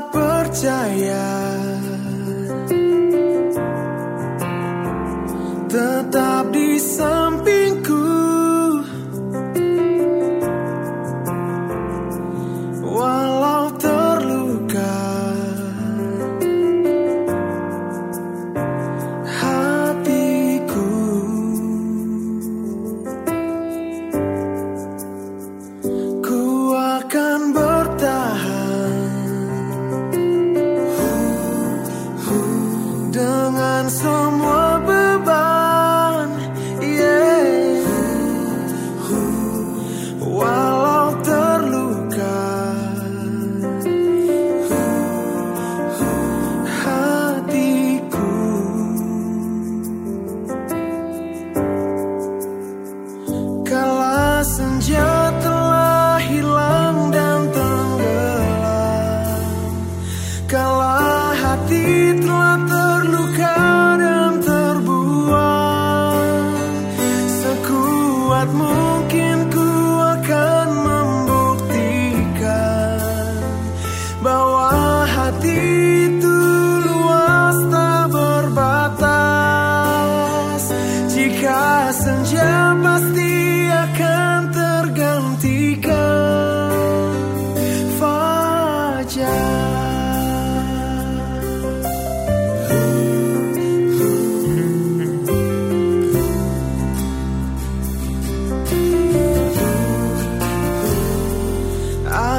percaya.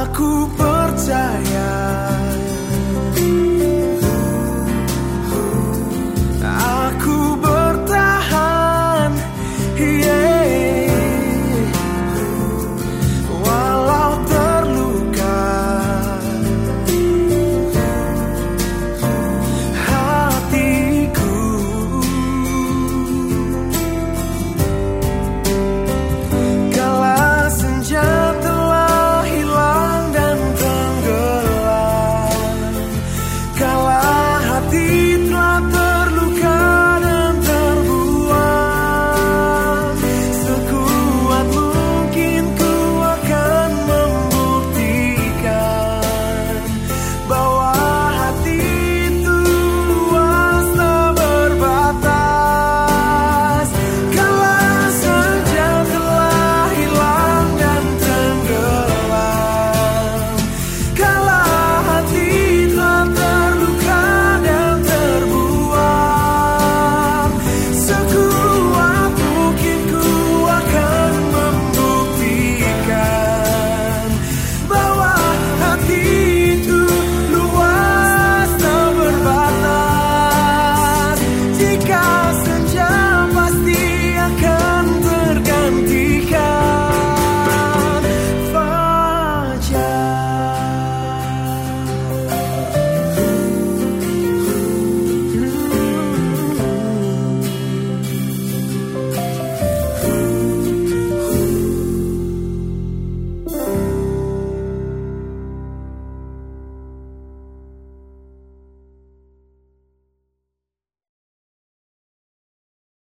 aku